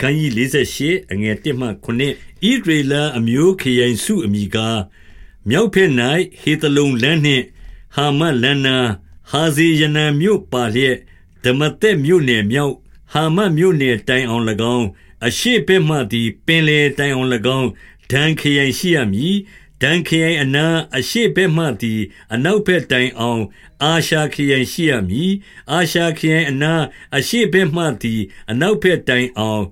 ခန်းကြီး48အငယ်1မှ9ဣဒရေလအမျိုးခရိုင်စုအမိကားမြောက်ဖက်၌ဟေတလုံလန်းနှင့် ဟာမတ်လန်းနာဟာဇေယနံမြို့ပါလျက်ဓမ္မသက်မြို့နယ်မြောက်ဟာမတ်မြို့နယ်တိုင်အောင်၎င်းအရှိဘက်မှသည်ပင်လေတိုင်အောင်၎င်းဒံခရိုင်ရှိရမည်ဒံခရိုင်အနာအရှိဘက်မှသည်အနောက်ဘက်တိုင်အောင် အာရှာခရိုင်ရှိရမည်အာရှာခရိုင်အနာအရှိဘက်မှသည်အနောက်ဘက်တိုင်အောင်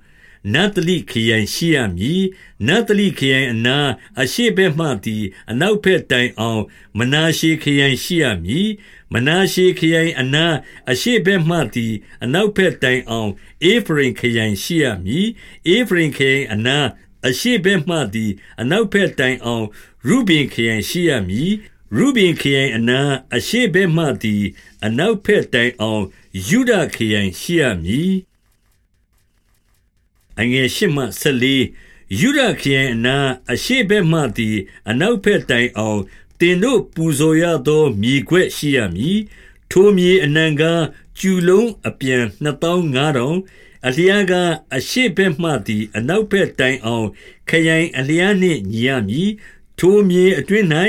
နတ်တလိခရိုင်ရှိရမည်နတ်တလိခရိုင်အနာအရှိဘက်မှသည်အနောက်ဘက်တိုင်အောင် မနာရှေခရိုင်ရှိရမည်မနာရှေခရိုင်အနာအရှိဘက်မှသည်အနောက်ဘက်တိုင်အောင်အေဖရင်ခရိုင်ရှိရမည်အေဖရင်ခရိုင်အနာအရှိဘက်မှသည်အနောက်ဘက်တိုင်အောင် ရုဘင်ခရိုင်ရှိရမည်ရုဘင်ခရိုင်အနာအရှိဘက်မှသည်အနောက်ဘက်တိုင်အောင် ယူဒခရိုင်ရှိရမည် အငယ်ရှိမှ14ယူဒခရိုင်အနာအရှိဘက်မှသည်အနောက်ဘက်တိုင်အောင်တင်တို့ပူဇော်ရသောမြေခွက်ရှိရမည်ထိုမြေအနံကားကျူလုံးအပြန်2500အလျားကအရှိဘက်မှသည်အနောက်ဘက်တိုင်အောင်ခရိုင်အလျားနှင့်ညီရမည်ထိုမြေအတွင်း၌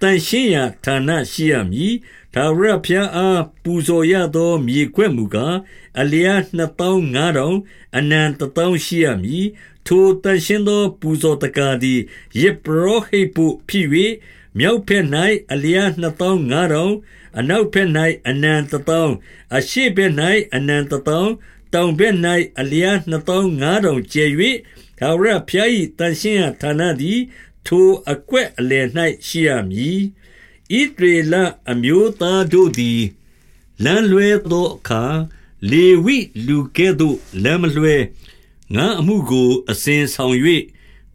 တန်ရှင်းရာဌာနရှိရမည်ဒါဝရဖျားအားပူဇော်ရသောမြေခွက်မူကားအလျား2500အနံ1000ရှိရမည်ထိုတန်ရှင်းသောပူဇော်တကားသည်ယေပရောဟိတ်ပုဖြစ်၍မြောက်ဖက်၌အလျား2500အနောက်ဖက်၌အနံ1000အရှိဘက်၌အနံ1000တောင်ဘက်၌အလျား2500ကျဲ၍ဒါဝရဖျား၏တန်ရှင်းရာဌာနသည် ထိုအကွက်အလယ်၌ရှိရမည်ဣဒရေလအမျိုးသားတို့သည်လမ်းလွဲသောအခါလေဝိလူကဲ့သို့လမ်းမလွဲငါအမှုကို အစဉ်ဆောင်၍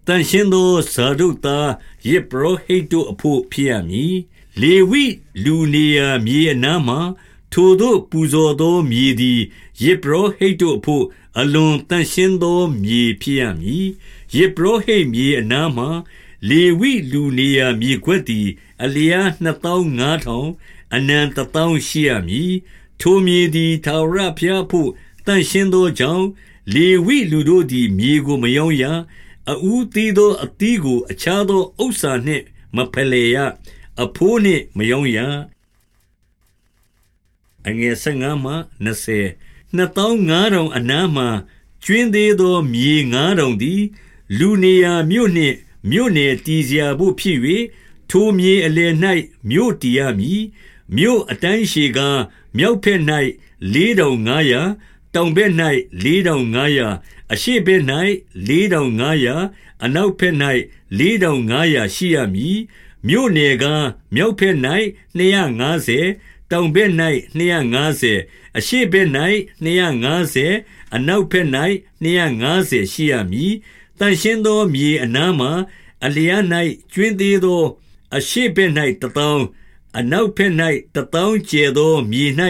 တန်ရှင်းသောဇာဒုတ်သားယေဘရဟိတ်တို့အဖို့ဖြစ်ရမည်လေဝိလူနေရာမြေအနားမှာထိုတို့ပူဇော်သောမြေသည်ယေဘရဟိတ်တို့အဖို့အလွန်တန်ရှင်းသောမြေဖြစ်ရမည်ယေဘရဟိတ်မြေအနားမှာ လေဝိလူနေရာမြေခွက်သည် အလျား2500အနံ1000ရှိရမည်ထိုမြေသည်ထာဝရဘုရားဖို့တန်ရှင်းသောကြောင့်လေဝိလူတို့သည်မြေကိုမယောင်းရအူးသီးသောအသီးကိုအခြားသောဥစ္စာနှင့်မဖယ်လေရအဖိုးနှင့်မယောင်းရအငယ်15မှ20 2500အနားမှကျွင်းသေးသောမြေ9000သည် လူနေရာမြို့နှင့် မြို့နယ်တည်စရာဘို့ဖြစ်၍ထိုမြေအလယ်၌မြို့တည်ရမည်မြို့အတိုင်းရှေကားမြောက်ဖက်၌4500တောင်ဘက်၌4500အရှေ့ဘက်၌4500အနောက်ဘက်၌4500ရှိရမည်မြို့နယ်ကားမြောက်ဖက်၌250တောင်ဘက်၌250အရှေ့ဘက်၌250အနောက်ဘက်၌250ရှိရမည် တန်ရှင်းသောမြေအနားမှာအလျား၌ကျွင်းသေးသော အရှိဘက်၌တသောင်းအနောက်ဘက်၌တသောင်းကျဲသောမြေ၌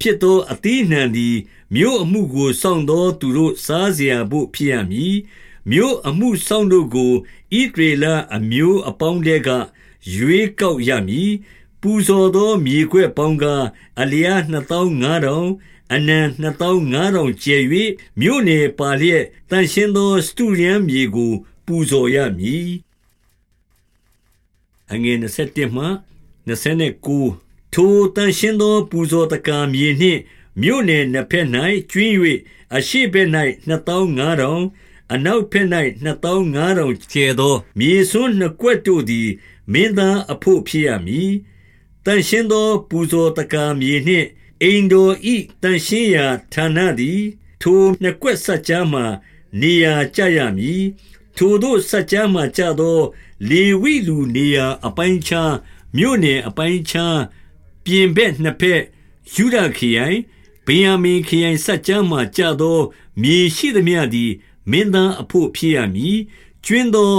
ဖြစ်သောအသီးနှံသည်မြို့အမှုကိုစောင့်သောသူတို့စားเสียဖို့ဖြစ်ရမည်မြို့အမှုစောင့်တို့ကိုဣဒရေလအမျိုးအပေါင်းတဲကရွေးကောက်ရမည် ပူဇော်သောမြေခွဲ့ပေါင်းကားအလျား2500အနံ2500ကျဲ၍မြို့နယ်ပါလျက်တန်ရှင်းသောစတုရန်မြေကို ပူဇော်ရမည်အငယ်27မှ29ထိုတန်ရှင်းသော ပူဇော်တကာမြေနှင့်မြို့နယ်နှစ်ဖက်၌ကျွင်း၍အရှိဘက်၌2500အနောက်ဖက်၌2500ကျဲသော မြေစွန်းနှစ်ကွက်တို့သည်မင်းသားအဖို့ဖြစ်ရမည် တန်ရှင်းသော ပူဇော်တကာမြေနှင့်အိမ်တော်ဤတန်ရှင်းရာဌာနသည် ထိုနှစ်ကွက်ဆက်ကြားမှနေရာကျရမည်ထိုတို့ဆက်ကြားမှကျသော လေဝိလူနေရာအပိုင်းခြားမြို့နယ်အပိုင်းခြားပြင်ဘက်နှစ်ဖက်ယူဒခရိုင်ဗင်ယာမင်ခရိုင်ဆက်ကြားမှကျသောမြေရှိသမျှသည်မင်းသားအဖို့ဖြစ်ရမည်ကျွင်းသော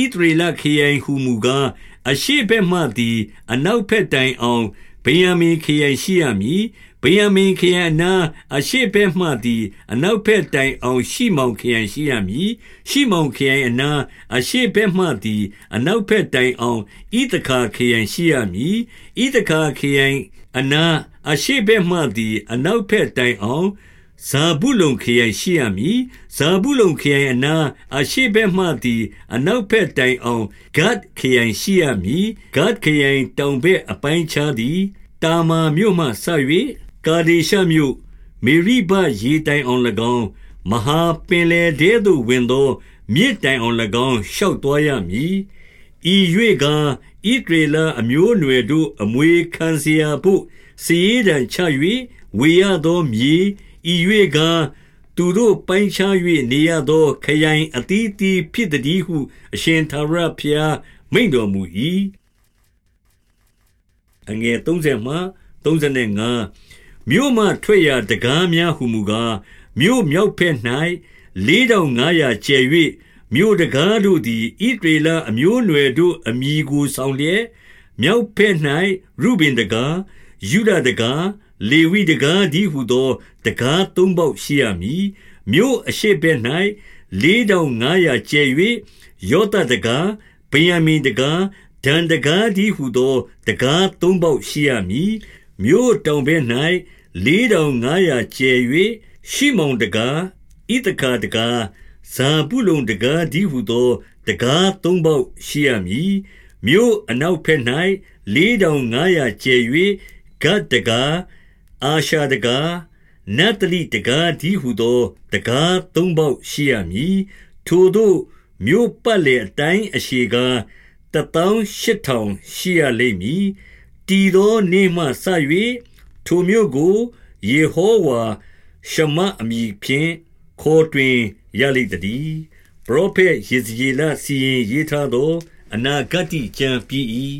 ဣသရေလခရိုင်ဟူမူကား အရှိဘက်မှသည် အနောက်ဘက်တိုင်အောင်ဗင်ယမင်ခရိုင်ရှိရမည်ဗင်ယမင်ခရိုင်အနာအရှိဘက်မှသည် အနောက်ဘက်တိုင်အောင်ရှိမောင်ခရိုင်ရှိရမည်ရှိမောင်ခရိုင်အနာအရှိဘက်မှသည် အနောက်ဘက်တိုင်အောင်ဣသခာခရိုင်ရှိရမည်ဣသခာခရိုင်အနာအရှိဘက်မှသည် အနောက်ဘက်တိုင်အောင် ဇာဗုလုန်ခရိုင်ရှိရမည်ဇာဗုလုန်ခရိုင်အနားအရှိဘက်မှသည် အနောက်ဘက်တိုင်အောင်ဂတ်ခရိုင်ရှိရမည်ဂတ်ခရိုင်တောင်ဘက်အပိုင်းခြားသည်တာမာမြို့မှဆ၍ကာဒေရှမြို့မေရိဘရေတိုင်အောင်၎င်းမဟာပင်လေတဲသို့ဝင်သောမြစ်တိုင်အောင်၎င်းရှောက်သွားရမည်ဤ၍ကဣဒရေလအမျိုးအနွယ်တို့အမွေခံเสียဖို့စီရင်တံချ၍ဝေရသောမြေ ဤ၍ကသူတို့ပိုင်းခြား၍နေရသော ခရိုင်အသီးသီးဖြစ်သည်ဟု အရှင်သာရဘုရားမိန့်တော်မူ၏အငယ်30မှ35မြို့မှထွက်ရာတကားများဟုမူကားမြို့မြောက်ဖက်၌4500ကျယ်၍မြို့တကားတို့သည်ဣဒေလအမျိုးအနွယ်တို့အမိကိုဆောင်လျက်မြောက်ဖက်၌ရုဘင်တကားယူဒတကား လေဝိတကားဒီဟုသောတကားသုံးပေါက်ရှိရမည်မြို့အရှိဘက်၌4500ကျယ်၍ယောသတကားဗိယံမင်တကားဒန်တကားဒီဟုသောတကားသုံးပေါက်ရှိရမည်မြို့တောင်ဘက်၌4500ကျယ်၍ရှိမောင်တကားဣတကာတကားဇာပုလုံတကားဒီဟုသောတကားသုံးပေါက်ရှိရမည်မြို့အနောက်ဘက်၌4500ကျယ်၍ဂတ်တကား အာရှာတကားနတ်တလိတကားဒီဟုသောတကားသုံးပေါက်ရှိရမည်ထိုတို့မြို့ပတ်လေအတိုင်းအရှိကားတသောင်းရှစ်ထောင်ရှိရလိမ့်မည်တည်သောနေမှဆ၍ထိုမြို့ကိုယေဟောဝါရှမအမည်ဖြင့်ခေါ်တွင်ရလိမ့်တည်းပရောဖက်ယေဇယေလစီရင်ရေးထားသောအနာဂတ်ကျမ်းပြည်၏